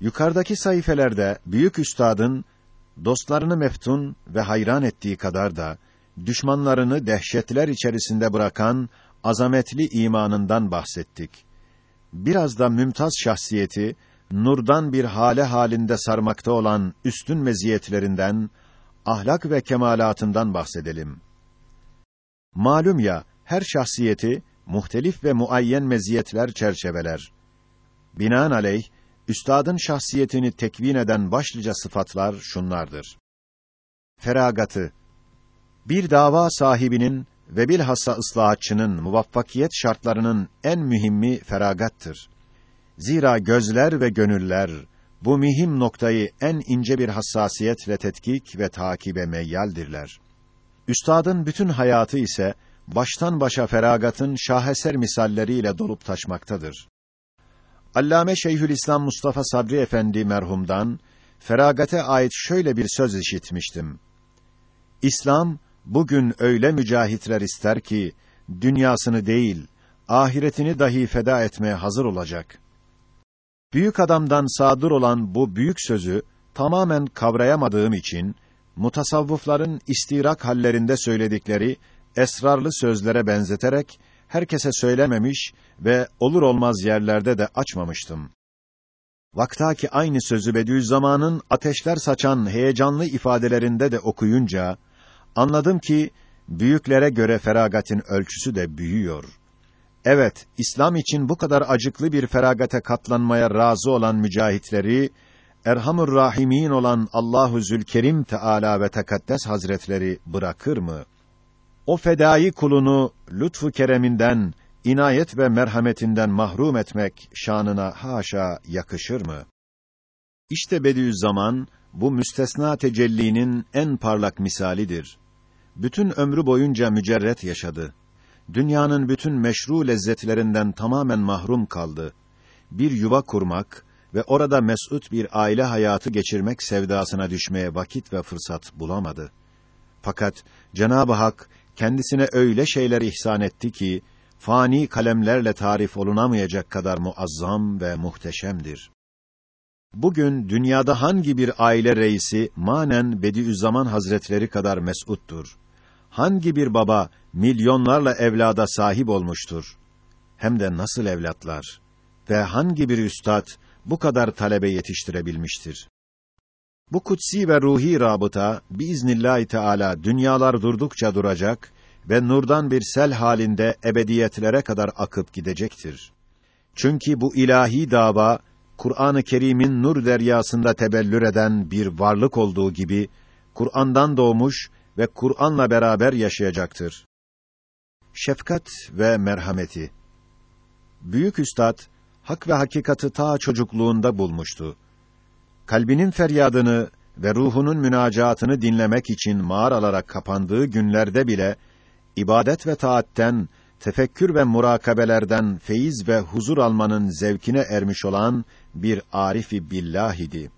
Yukarıdaki sayfelerde büyük üstadın dostlarını meftun ve hayran ettiği kadar da düşmanlarını dehşetler içerisinde bırakan azametli imanından bahsettik. Biraz da mümtaz şahsiyeti nurdan bir hale halinde sarmakta olan üstün meziyetlerinden, ahlak ve kemalatından bahsedelim. Malum ya, her şahsiyeti muhtelif ve muayyen meziyetler çerçeveler. Binaenaleyh üstadın şahsiyetini tekvin eden başlıca sıfatlar şunlardır. Feragatı bir dava sahibinin ve bilhassa ıslahatçının muvaffakiyet şartlarının en mühimmi feragattır. Zira gözler ve gönüller bu mühim noktayı en ince bir hassasiyetle tetkik ve takibe meyyaldirler. Üstadın bütün hayatı ise baştan başa feragatın şaheser misalleriyle dolup taşmaktadır. Allame Şeyhülislam Mustafa Sabri Efendi merhumdan feragate ait şöyle bir söz işitmiştim. İslam bugün öyle mücahitler ister ki dünyasını değil, ahiretini dahi feda etmeye hazır olacak. Büyük adamdan sadır olan bu büyük sözü tamamen kavrayamadığım için mutasavvıfların istirak hallerinde söyledikleri esrarlı sözlere benzeterek herkese söylememiş ve olur olmaz yerlerde de açmamıştım. Vaktaki aynı sözü Bediüzzaman'ın ateşler saçan heyecanlı ifadelerinde de okuyunca anladım ki büyüklere göre feragatin ölçüsü de büyüyor. Evet, İslam için bu kadar acıklı bir feragate katlanmaya razı olan mücahitleri Erhamur Rahimin olan Allahu Zülkerim Teala ve Tekaddes Hazretleri bırakır mı? O fedai kulunu lütfu kereminden, inayet ve merhametinden mahrum etmek şanına haşa yakışır mı? İşte Bediüzzaman bu müstesna tecellinin en parlak misalidir. Bütün ömrü boyunca mücerret yaşadı. Dünyanın bütün meşru lezzetlerinden tamamen mahrum kaldı. Bir yuva kurmak ve orada mesut bir aile hayatı geçirmek sevdasına düşmeye vakit ve fırsat bulamadı. Fakat Cenab-ı Hak kendisine öyle şeyler ihsan etti ki fani kalemlerle tarif olunamayacak kadar muazzam ve muhteşemdir. Bugün dünyada hangi bir aile reisi manen Bediüzzaman Hazretleri kadar mes'uttur? Hangi bir baba milyonlarla evlada sahip olmuştur? Hem de nasıl evlatlar? Ve hangi bir üstad bu kadar talebe yetiştirebilmiştir? Bu kutsi ve ruhi rabıta biiznillahü teala dünyalar durdukça duracak ve nurdan bir sel halinde ebediyetlere kadar akıp gidecektir. Çünkü bu ilahi dava Kur'an-ı Kerim'in nur deryasında tebellür eden bir varlık olduğu gibi Kur'an'dan doğmuş ve Kur'an'la beraber yaşayacaktır. Şefkat ve merhameti. Büyük üstad hak ve hakikati ta çocukluğunda bulmuştu kalbinin feryadını ve ruhunun münacatını dinlemek için mağaralara kapandığı günlerde bile ibadet ve taatten, tefekkür ve murakabelerden feyiz ve huzur almanın zevkine ermiş olan bir arifi billah idi.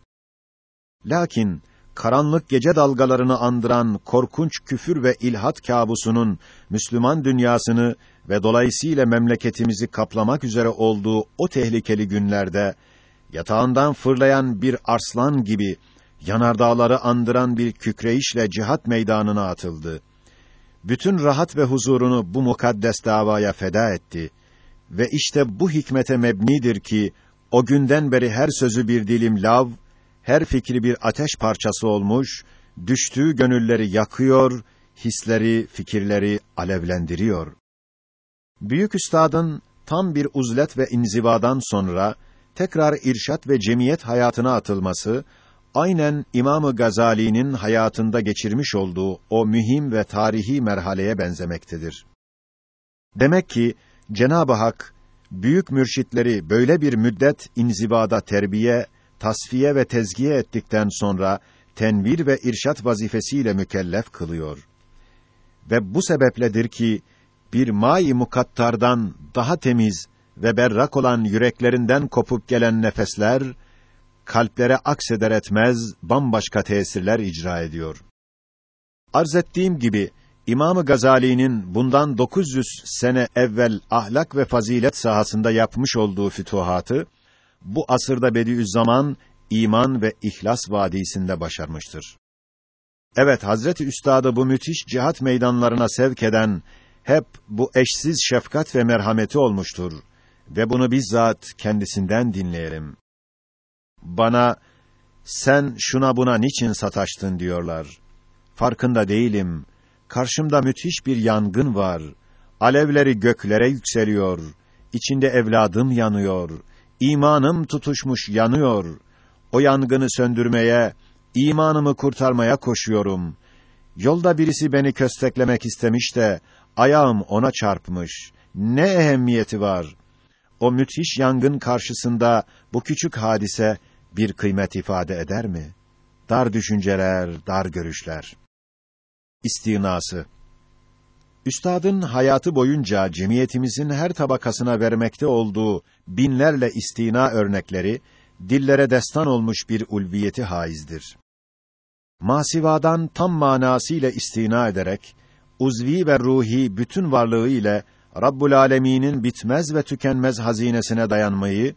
Lakin karanlık gece dalgalarını andıran korkunç küfür ve ilhat kabusunun Müslüman dünyasını ve dolayısıyla memleketimizi kaplamak üzere olduğu o tehlikeli günlerde yatağından fırlayan bir arslan gibi yanardağları andıran bir kükreyişle cihat meydanına atıldı. Bütün rahat ve huzurunu bu mukaddes davaya feda etti. Ve işte bu hikmete mebnidir ki, o günden beri her sözü bir dilim lav, her fikri bir ateş parçası olmuş, düştüğü gönülleri yakıyor, hisleri, fikirleri alevlendiriyor. Büyük üstadın tam bir uzlet ve inzivadan sonra tekrar irşat ve cemiyet hayatına atılması aynen İmamı Gazali'nin hayatında geçirmiş olduğu o mühim ve tarihi merhaleye benzemektedir. Demek ki Cenab-ı Hak büyük mürşitleri böyle bir müddet inzivada terbiye, tasfiye ve tezkiye ettikten sonra tenvir ve irşat vazifesiyle mükellef kılıyor. Ve bu sebepledir ki bir mai mukattardan daha temiz, ve berrak olan yüreklerinden kopup gelen nefesler kalplere akseder etmez bambaşka tesirler icra ediyor. Arz ettiğim gibi İmamı Gazali'nin bundan 900 sene evvel ahlak ve fazilet sahasında yapmış olduğu fütuhatı bu asırda Bediüzzaman iman ve ihlas vadisinde başarmıştır. Evet, Hazreti Üstad'ı bu müthiş cihat meydanlarına sevk eden hep bu eşsiz şefkat ve merhameti olmuştur ve bunu bizzat kendisinden dinleyelim. Bana sen şuna buna niçin sataştın diyorlar. Farkında değilim. Karşımda müthiş bir yangın var. Alevleri göklere yükseliyor. İçinde evladım yanıyor. İmanım tutuşmuş yanıyor. O yangını söndürmeye, imanımı kurtarmaya koşuyorum. Yolda birisi beni kösteklemek istemiş de ayağım ona çarpmış. Ne ehemmiyeti var? O müthiş yangın karşısında bu küçük hadise bir kıymet ifade eder mi? Dar düşünceler, dar görüşler. İstinası Üstadın hayatı boyunca cemiyetimizin her tabakasına vermekte olduğu binlerle istina örnekleri dillere destan olmuş bir ulviyeti haizdir. Masivadan tam manasıyla istina ederek uzvi ve ruhi bütün varlığı ile Rabbul Alemin'in bitmez ve tükenmez hazinesine dayanmayı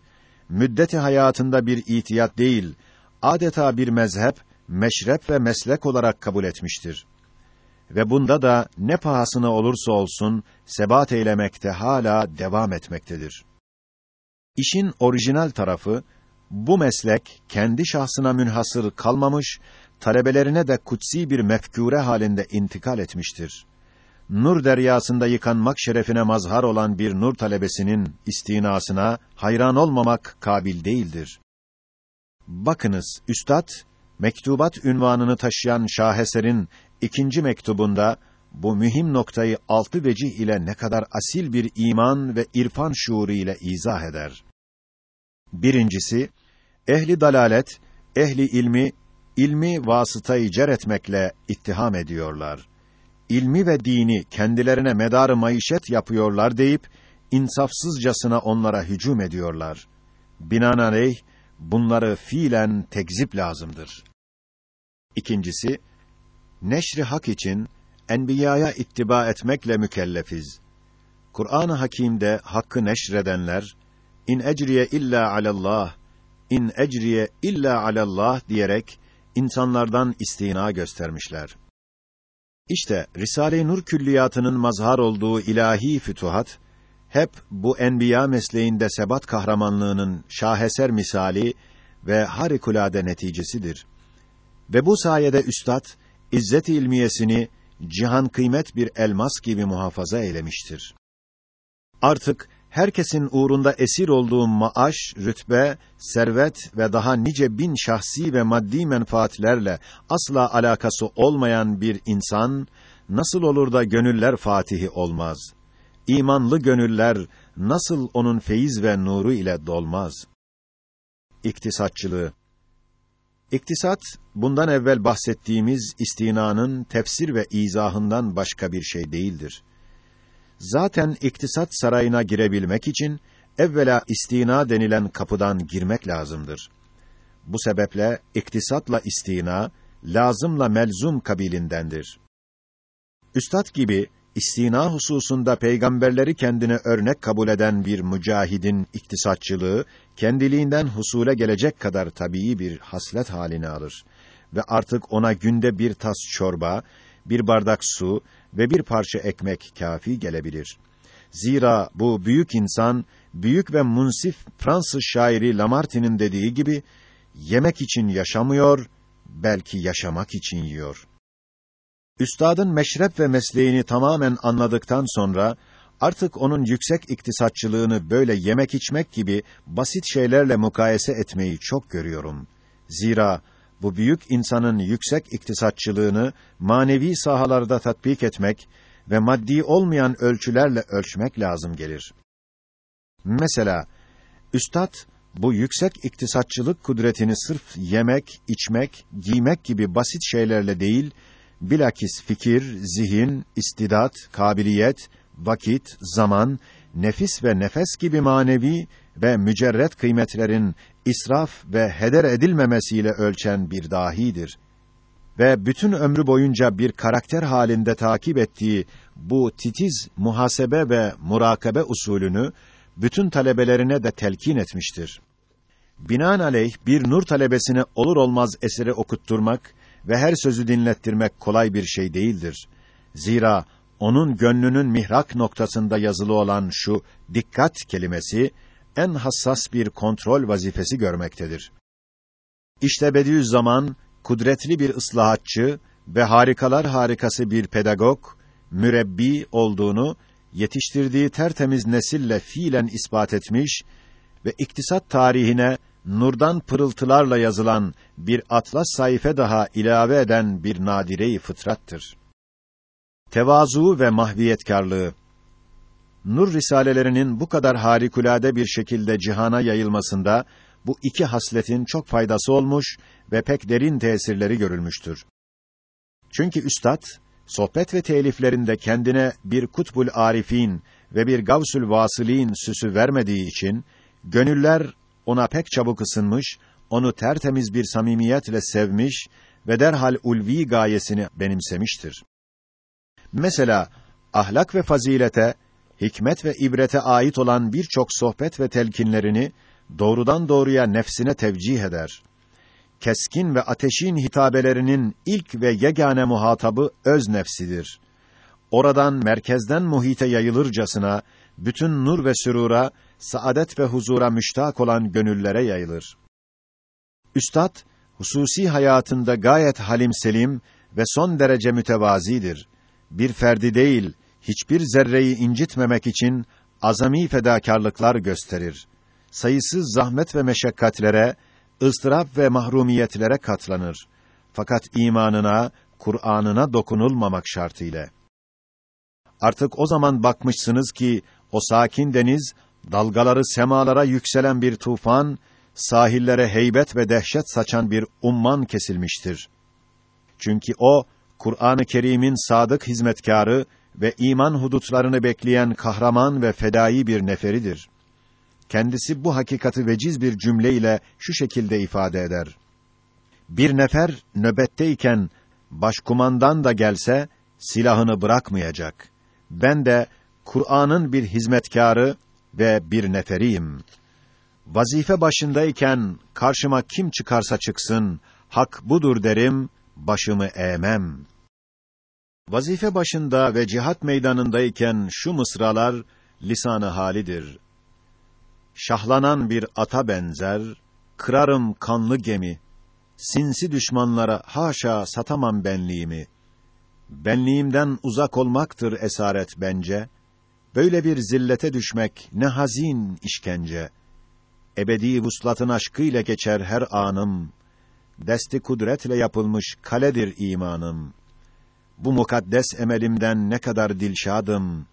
müddeti hayatında bir itiyat değil, adeta bir mezhep, meşrep ve meslek olarak kabul etmiştir. Ve bunda da ne pahasına olursa olsun sebat eylemekte hala devam etmektedir. İşin orijinal tarafı bu meslek kendi şahsına münhasır kalmamış, talebelerine de kutsi bir mefkûre halinde intikal etmiştir. Nur deryasında yıkanmak şerefine mazhar olan bir nur talebesinin istinasına hayran olmamak kabil değildir. Bakınız, üstad mektubat ünvanını taşıyan şaheserin ikinci mektubunda bu mühim noktayı altı vecih ile ne kadar asil bir iman ve irfan şuuru ile izah eder. Birincisi, ehli dalalet, ehli ilmi, ilmi vasıtayı cer etmekle ittiham ediyorlar. İlmi ve dini kendilerine medarı maişet yapıyorlar deyip, insafsızcasına onlara hücum ediyorlar. Binaenaleyh, bunları fiilen tekzip lazımdır. İkincisi, neşri hak için enbiyaya ittiba etmekle mükellefiz. Kur'an-ı Hakîm'de hakkı neşredenler in ecriye illa alallah in ecriye illa alallah diyerek insanlardan istina göstermişler. İşte Risale-i Nur külliyatının mazhar olduğu ilahi fütuhat hep bu enbiya mesleğinde sebat kahramanlığının şaheser misali ve harikulade neticesidir. Ve bu sayede üstad izzet ilmiyesini cihan kıymet bir elmas gibi muhafaza eylemiştir. Artık herkesin uğrunda esir olduğu maaş, rütbe, servet ve daha nice bin şahsi ve maddi menfaatlerle asla alakası olmayan bir insan nasıl olur da gönüller fatihi olmaz? İmanlı gönüller nasıl onun feyiz ve nuru ile dolmaz? İktisatçılığı İktisat, bundan evvel bahsettiğimiz istinanın tefsir ve izahından başka bir şey değildir. Zaten iktisat sarayına girebilmek için evvela istina denilen kapıdan girmek lazımdır. Bu sebeple iktisatla istina lazımla melzum kabilindendir. Üstad gibi istina hususunda peygamberleri kendine örnek kabul eden bir mücahidin iktisatçılığı kendiliğinden husule gelecek kadar tabii bir haslet halini alır ve artık ona günde bir tas çorba, bir bardak su ve bir parça ekmek kafi gelebilir. Zira bu büyük insan, büyük ve munsif Fransız şairi Lamartine'in dediği gibi, yemek için yaşamıyor, belki yaşamak için yiyor. Üstadın meşrep ve mesleğini tamamen anladıktan sonra, artık onun yüksek iktisatçılığını böyle yemek içmek gibi basit şeylerle mukayese etmeyi çok görüyorum. Zira, bu büyük insanın yüksek iktisatçılığını manevi sahalarda tatbik etmek ve maddi olmayan ölçülerle ölçmek lazım gelir. Mesela üstad bu yüksek iktisatçılık kudretini sırf yemek, içmek, giymek gibi basit şeylerle değil, bilakis fikir, zihin, istidat, kabiliyet, vakit, zaman, nefis ve nefes gibi manevi ve mücerret kıymetlerin israf ve heder edilmemesiyle ölçen bir dahidir. Ve bütün ömrü boyunca bir karakter halinde takip ettiği bu titiz muhasebe ve murakabe usulünü bütün talebelerine de telkin etmiştir. binaenaleyh bir nur talebesine olur olmaz eseri okutturmak ve her sözü dinlettirmek kolay bir şey değildir. Zira onun gönlünün mihrak noktasında yazılı olan şu dikkat kelimesi en hassas bir kontrol vazifesi görmektedir. İşte Bediüzzaman kudretli bir ıslahatçı ve harikalar harikası bir pedagog, mürebbi olduğunu yetiştirdiği tertemiz nesille fiilen ispat etmiş ve iktisat tarihine nurdan pırıltılarla yazılan bir atlas sayfa daha ilave eden bir nadire-i fıtrattır. Tevazu ve mahviyetkarlığı Nur risalelerinin bu kadar harikulade bir şekilde cihana yayılmasında bu iki hasletin çok faydası olmuş ve pek derin tesirleri görülmüştür. Çünkü üstad sohbet ve teliflerinde kendine bir kutbul arifin ve bir gavsül vasılin süsü vermediği için gönüller ona pek çabuk ısınmış, onu tertemiz bir samimiyetle sevmiş ve derhal ulvi gayesini benimsemiştir. Mesela ahlak ve fazilete, hikmet ve ibrete ait olan birçok sohbet ve telkinlerini doğrudan doğruya nefsine tevcih eder. Keskin ve ateşin hitabelerinin ilk ve yegane muhatabı öz nefsidir. Oradan merkezden muhite yayılırcasına bütün nur ve sürura, saadet ve huzura müştak olan gönüllere yayılır. Üstad hususi hayatında gayet halim selim ve son derece mütevazidir. Bir ferdi değil, hiçbir zerreyi incitmemek için azami fedakarlıklar gösterir. Sayısız zahmet ve meşakkatlere, ıstırap ve mahrumiyetlere katlanır. Fakat imanına, Kur'an'ına dokunulmamak şartıyla. Artık o zaman bakmışsınız ki o sakin deniz dalgaları semalara yükselen bir tufan, sahillere heybet ve dehşet saçan bir umman kesilmiştir. Çünkü o Kur'an-ı Kerim'in sadık hizmetkarı ve iman hudutlarını bekleyen kahraman ve fedai bir neferidir. Kendisi bu hakikati veciz bir cümle ile şu şekilde ifade eder. Bir nefer nöbetteyken başkumandan da gelse silahını bırakmayacak. Ben de Kur'an'ın bir hizmetkarı ve bir neferiyim. Vazife başındayken karşıma kim çıkarsa çıksın, hak budur derim, başımı eğmem. Vazife başında ve cihat meydanındayken şu mısralar lisanı halidir. Şahlanan bir ata benzer, kırarım kanlı gemi. Sinsi düşmanlara haşa satamam benliğimi. Benliğimden uzak olmaktır esaret bence. Böyle bir zillete düşmek ne hazin işkence. Ebedi vuslatın aşkıyla geçer her anım. Desti kudretle yapılmış kaledir imanım. Bu mukaddes emelimden ne kadar dilşadım.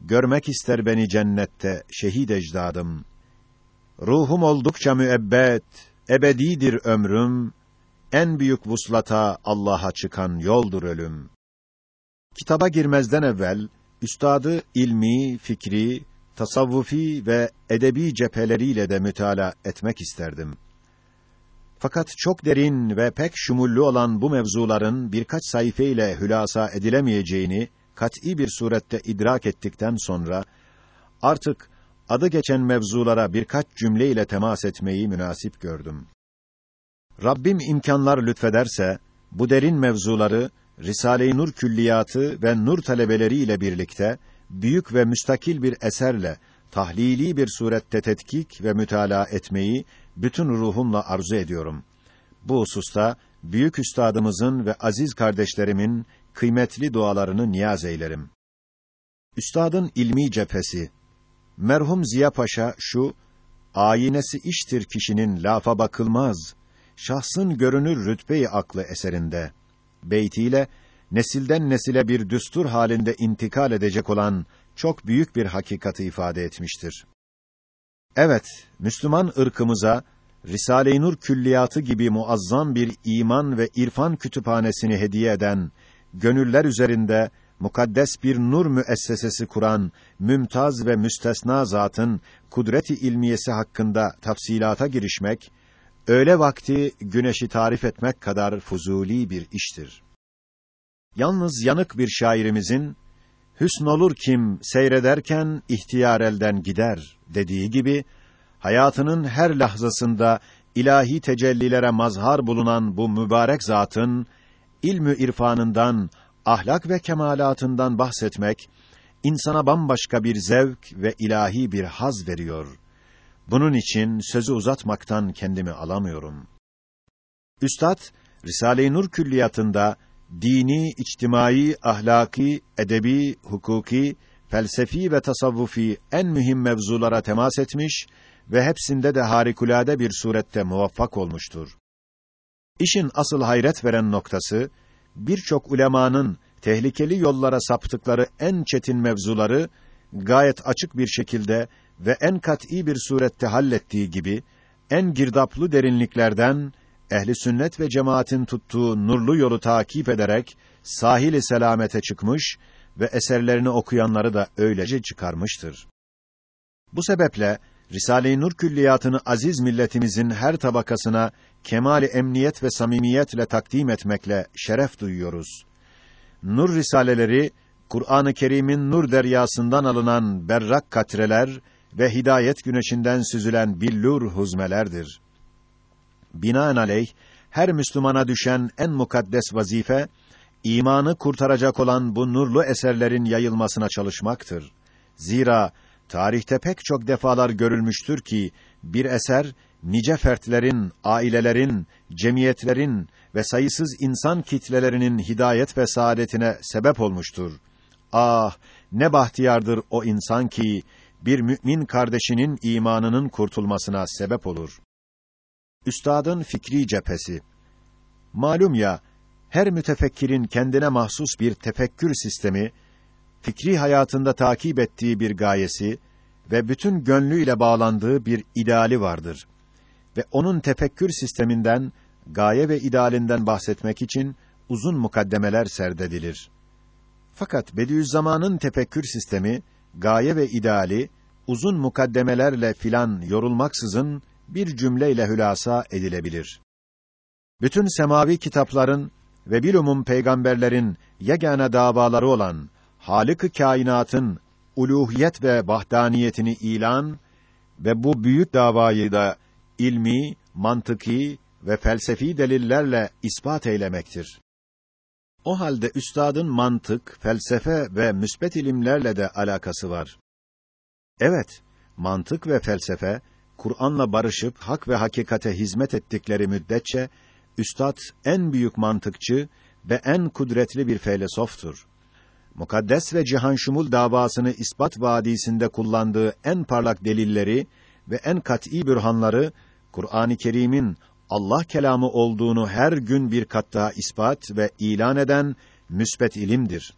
Görmek ister beni cennette şehit ecdadım. Ruhum oldukça müebbet, ebedidir ömrüm. En büyük vuslata Allah'a çıkan yoldur ölüm. Kitaba girmezden evvel üstadı ilmi, fikri, tasavvufi ve edebi cepheleriyle de mütala etmek isterdim. Fakat çok derin ve pek şumullu olan bu mevzuların birkaç sayfa ile hülasa edilemeyeceğini kat'î bir surette idrak ettikten sonra artık adı geçen mevzulara birkaç cümle ile temas etmeyi münasip gördüm. Rabbim imkanlar lütfederse bu derin mevzuları Risale-i Nur külliyatı ve nur talebeleri ile birlikte büyük ve müstakil bir eserle tahlili bir surette tetkik ve mütalaa etmeyi bütün ruhumla arzu ediyorum. Bu hususta büyük üstadımızın ve aziz kardeşlerimin kıymetli dualarını niyaz eylerim. Üstadın ilmi cephesi merhum Ziya Paşa şu ayinesi iştir kişinin lafa bakılmaz. Şahsın görünür rütbeyi aklı eserinde beytiyle nesilden nesile bir düstur halinde intikal edecek olan çok büyük bir hakikati ifade etmiştir. Evet, Müslüman ırkımıza Risale-i Nur külliyatı gibi muazzam bir iman ve irfan kütüphanesini hediye eden, gönüller üzerinde mukaddes bir nur müessesesi kuran mümtaz ve müstesna zatın kudreti ilmiyesi hakkında tafsilata girişmek öğle vakti güneşi tarif etmek kadar fuzuli bir iştir. Yalnız yanık bir şairimizin hüsn olur kim seyrederken ihtiyar elden gider dediği gibi hayatının her lahzasında ilahi tecellilere mazhar bulunan bu mübarek zatın ilmü irfanından, ahlak ve kemalatından bahsetmek insana bambaşka bir zevk ve ilahi bir haz veriyor. Bunun için sözü uzatmaktan kendimi alamıyorum. Üstad Risale-i Nur külliyatında dini, içtimai, ahlaki, edebi, hukuki, felsefi ve tasavvufi en mühim mevzulara temas etmiş ve hepsinde de harikulade bir surette muvaffak olmuştur. İşin asıl hayret veren noktası, birçok ulemanın tehlikeli yollara saptıkları en çetin mevzuları, gayet açık bir şekilde ve en kat'î bir surette hallettiği gibi, en girdaplı derinliklerden, ehli sünnet ve cemaatin tuttuğu nurlu yolu takip ederek, sahil-i selamete çıkmış ve eserlerini okuyanları da öylece çıkarmıştır. Bu sebeple, Risale-i Nur külliyatını aziz milletimizin her tabakasına kemali emniyet ve samimiyetle takdim etmekle şeref duyuyoruz. Nur risaleleri Kur'an-ı Kerim'in nur deryasından alınan berrak katreler ve hidayet güneşinden süzülen billur huzmelerdir. Binaenaleyh her Müslümana düşen en mukaddes vazife imanı kurtaracak olan bu nurlu eserlerin yayılmasına çalışmaktır. Zira tarihte pek çok defalar görülmüştür ki bir eser nice fertlerin, ailelerin, cemiyetlerin ve sayısız insan kitlelerinin hidayet ve saadetine sebep olmuştur. Ah, ne bahtiyardır o insan ki bir mümin kardeşinin imanının kurtulmasına sebep olur. Üstadın fikri cephesi. Malum ya, her mütefekkirin kendine mahsus bir tefekkür sistemi, fikri hayatında takip ettiği bir gayesi ve bütün gönlüyle bağlandığı bir ideali vardır. Ve onun tefekkür sisteminden, gaye ve idealinden bahsetmek için uzun mukaddemeler serdedilir. Fakat Bediüzzaman'ın tefekkür sistemi, gaye ve ideali, uzun mukaddemelerle filan yorulmaksızın bir cümleyle hülasa edilebilir. Bütün semavi kitapların ve bilumum peygamberlerin yegane davaları olan Halık-ı kainatın uluhiyet ve vahdaniyetini ilan ve bu büyük davayı da ilmi, mantıki ve felsefi delillerle ispat eylemektir. O halde üstadın mantık, felsefe ve müsbet ilimlerle de alakası var. Evet, mantık ve felsefe Kur'an'la barışıp hak ve hakikate hizmet ettikleri müddetçe üstad en büyük mantıkçı ve en kudretli bir felseftür. Mukaddes ve cihanşumul davasını ispat vadisinde kullandığı en parlak delilleri ve en kat'î bürhanları Kur'an-ı Kerim'in Allah kelamı olduğunu her gün bir kat daha ispat ve ilan eden müsbet ilimdir.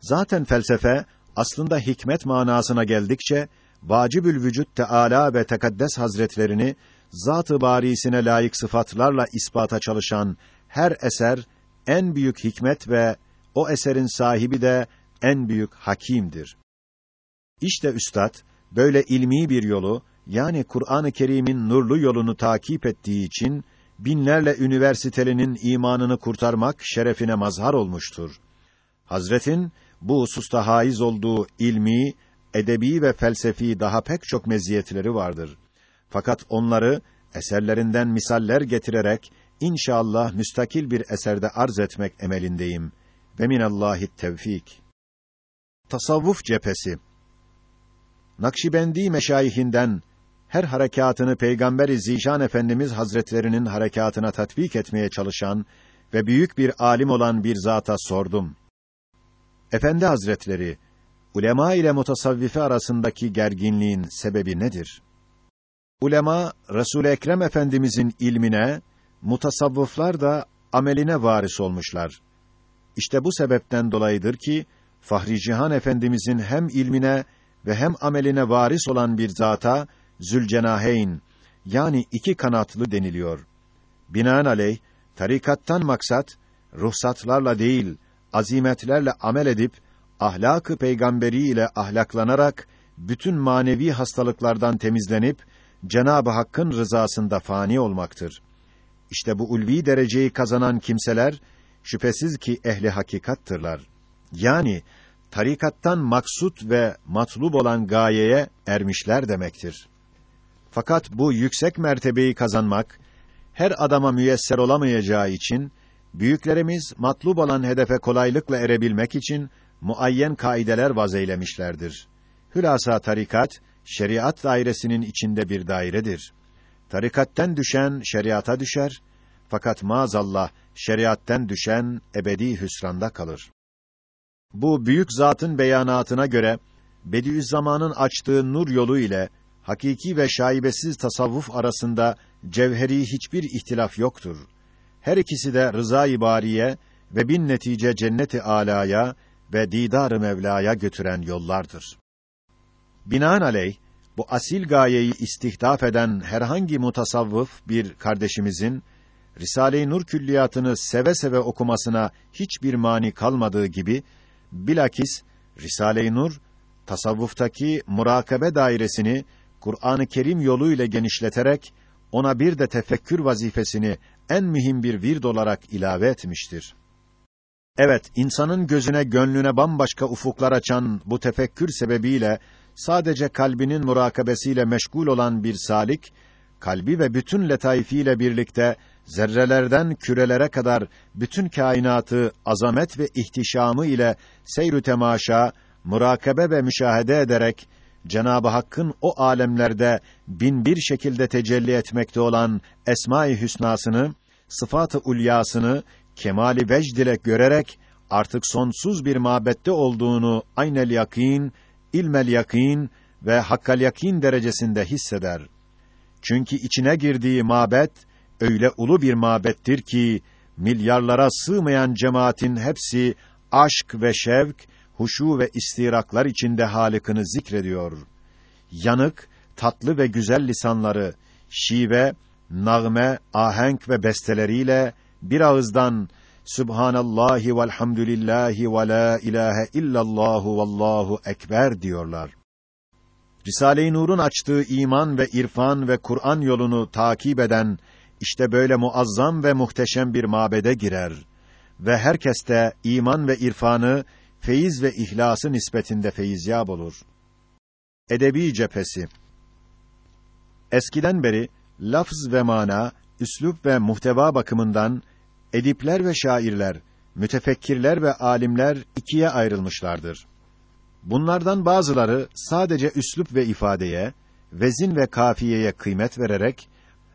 Zaten felsefe aslında hikmet manasına geldikçe Vacibül Vücut Teala ve Tekaddes Hazretlerini zat-ı barisine layık sıfatlarla ispata çalışan her eser en büyük hikmet ve o eserin sahibi de en büyük hakimdir. İşte üstad böyle ilmi bir yolu yani Kur'an-ı Kerim'in nurlu yolunu takip ettiği için binlerle üniversitelinin imanını kurtarmak şerefine mazhar olmuştur. Hazretin bu hususta haiz olduğu ilmi, edebi ve felsefi daha pek çok meziyetleri vardır. Fakat onları eserlerinden misaller getirerek inşallah müstakil bir eserde arz etmek emelindeyim. Ve minallahi tevfik. Tasavvuf cephesi. Nakşibendi meşayihinden her harekatını Peygamber-i Zişan Efendimiz Hazretlerinin harekatına tatbik etmeye çalışan ve büyük bir alim olan bir zata sordum. Efendi Hazretleri, ulema ile mutasavvife arasındaki gerginliğin sebebi nedir? Ulema Resul Ekrem Efendimizin ilmine, mutasavvıflar da ameline varis olmuşlar. İşte bu sebepten dolayıdır ki Fahri Cihan Efendimizin hem ilmine ve hem ameline varis olan bir zata Zülcenaheyn yani iki kanatlı deniliyor. Binaenaleyh tarikattan maksat ruhsatlarla değil azimetlerle amel edip ahlakı peygamberi ile ahlaklanarak bütün manevi hastalıklardan temizlenip Cenab-ı Hakk'ın rızasında fani olmaktır. İşte bu ulvi dereceyi kazanan kimseler şüphesiz ki ehli hakikattırlar. Yani tarikattan maksut ve matlub olan gayeye ermişler demektir. Fakat bu yüksek mertebeyi kazanmak her adama müyesser olamayacağı için büyüklerimiz matlub olan hedefe kolaylıkla erebilmek için muayyen kaideler vazeylemişlerdir. Hülasa tarikat şeriat dairesinin içinde bir dairedir. Tarikatten düşen şeriata düşer fakat maazallah şeriatten düşen ebedi hüsranda kalır. Bu büyük zatın beyanatına göre Bediüzzaman'ın açtığı nur yolu ile hakiki ve şaibesiz tasavvuf arasında cevheri hiçbir ihtilaf yoktur. Her ikisi de rıza-i bariye ve bin netice cenneti alaya ve didar-ı Mevla'ya götüren yollardır. Binaenaleyh bu asil gayeyi istihdaf eden herhangi mutasavvıf bir kardeşimizin Risale-i Nur külliyatını seve seve okumasına hiçbir mani kalmadığı gibi bilakis Risale-i Nur tasavvuftaki murakabe dairesini Kur'an-ı Kerim yoluyla genişleterek ona bir de tefekkür vazifesini en mühim bir vird olarak ilave etmiştir. Evet, insanın gözüne, gönlüne bambaşka ufuklar açan bu tefekkür sebebiyle sadece kalbinin murakabesiyle meşgul olan bir salik, kalbi ve bütün letaifiyle birlikte zerrelerden kürelere kadar bütün kainatı azamet ve ihtişamı ile seyr temaşa, murakabe ve müşahede ederek Cenab-ı Hakk'ın o alemlerde bin bir şekilde tecelli etmekte olan esma-i hüsnasını, sıfat-ı ulyasını kemali vecd ile görerek artık sonsuz bir mabette olduğunu aynel yakin, ilmel yakin ve hakkal yakin derecesinde hisseder. Çünkü içine girdiği mabet öyle ulu bir mabettir ki milyarlara sığmayan cemaatin hepsi aşk ve şevk, huşu ve istiraklar içinde Halık'ını zikrediyor. Yanık, tatlı ve güzel lisanları, şive, nağme, ahenk ve besteleriyle bir ağızdan Subhanallahi velhamdülillahi ve la ilahe illallahu vallahu ekber diyorlar. Risale-i Nur'un açtığı iman ve irfan ve Kur'an yolunu takip eden işte böyle muazzam ve muhteşem bir mabede girer ve herkes de iman ve irfanı feyiz ve ihlası nispetinde feyizyab olur. Edebi cephesi Eskiden beri lafz ve mana, üslup ve muhteva bakımından edipler ve şairler, mütefekkirler ve alimler ikiye ayrılmışlardır. Bunlardan bazıları sadece üslup ve ifadeye, vezin ve kafiyeye kıymet vererek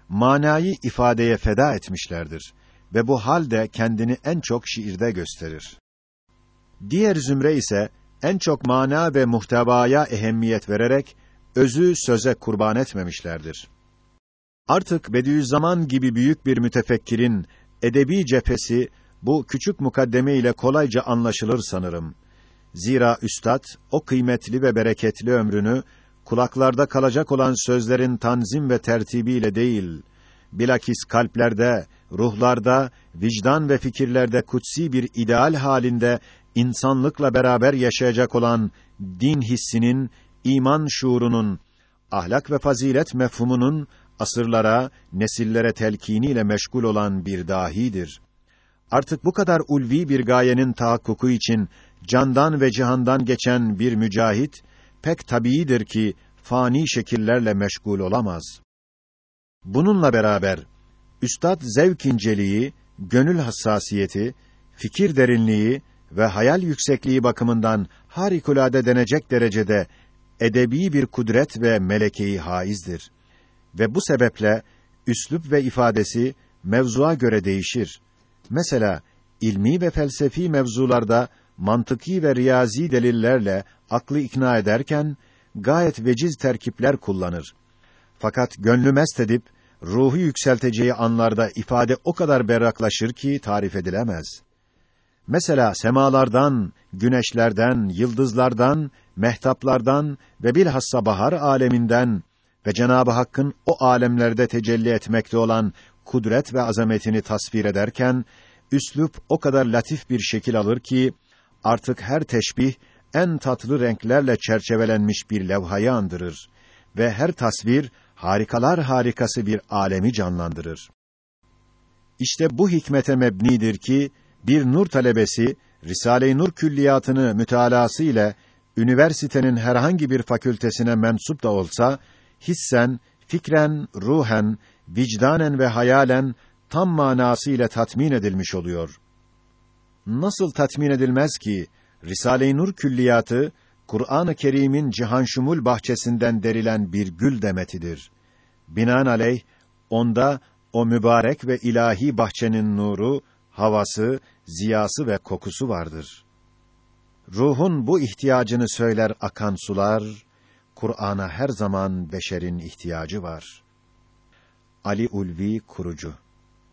manayı ifadeye feda etmişlerdir ve bu hal de kendini en çok şiirde gösterir. Diğer zümre ise en çok mana ve muhtevaya ehemmiyet vererek özü söze kurban etmemişlerdir. Artık Bediüzzaman gibi büyük bir mütefekkirin edebi cephesi bu küçük mukaddeme ile kolayca anlaşılır sanırım. Zira üstad o kıymetli ve bereketli ömrünü kulaklarda kalacak olan sözlerin tanzim ve tertibiyle değil, bilakis kalplerde, ruhlarda, vicdan ve fikirlerde kutsi bir ideal halinde insanlıkla beraber yaşayacak olan din hissinin, iman şuurunun, ahlak ve fazilet mefhumunun asırlara, nesillere telkiniyle meşgul olan bir dahidir. Artık bu kadar ulvi bir gayenin tahakkuku için candan ve cihandan geçen bir mücahit pek tabiidir ki fani şekillerle meşgul olamaz. Bununla beraber üstad zevk inceliği, gönül hassasiyeti, fikir derinliği ve hayal yüksekliği bakımından harikulade denecek derecede edebi bir kudret ve melekeyi haizdir. Ve bu sebeple üslup ve ifadesi mevzuğa göre değişir. Mesela ilmi ve felsefi mevzularda mantıki ve riyazi delillerle aklı ikna ederken gayet veciz terkipler kullanır. Fakat gönlü mest edip ruhu yükselteceği anlarda ifade o kadar berraklaşır ki tarif edilemez. Mesela semalardan, güneşlerden, yıldızlardan, mehtaplardan ve bilhassa bahar aleminden ve Cenabı Hakk'ın o alemlerde tecelli etmekte olan kudret ve azametini tasvir ederken üslup o kadar latif bir şekil alır ki artık her teşbih en tatlı renklerle çerçevelenmiş bir levhayı andırır ve her tasvir harikalar harikası bir alemi canlandırır. İşte bu hikmete mebnidir ki bir nur talebesi Risale-i Nur külliyatını mütalası ile üniversitenin herhangi bir fakültesine mensup da olsa hissen fikren, ruhen, vicdanen ve hayalen tam manasıyla tatmin edilmiş oluyor. Nasıl tatmin edilmez ki Risale-i Nur külliyatı Kur'an-ı Kerim'in cihanşumul bahçesinden derilen bir gül demetidir. Binaenaleyh onda o mübarek ve ilahi bahçenin nuru, havası, ziyası ve kokusu vardır. Ruhun bu ihtiyacını söyler akan sular, Kur'an'a her zaman beşerin ihtiyacı var. Ali Ulvi Kurucu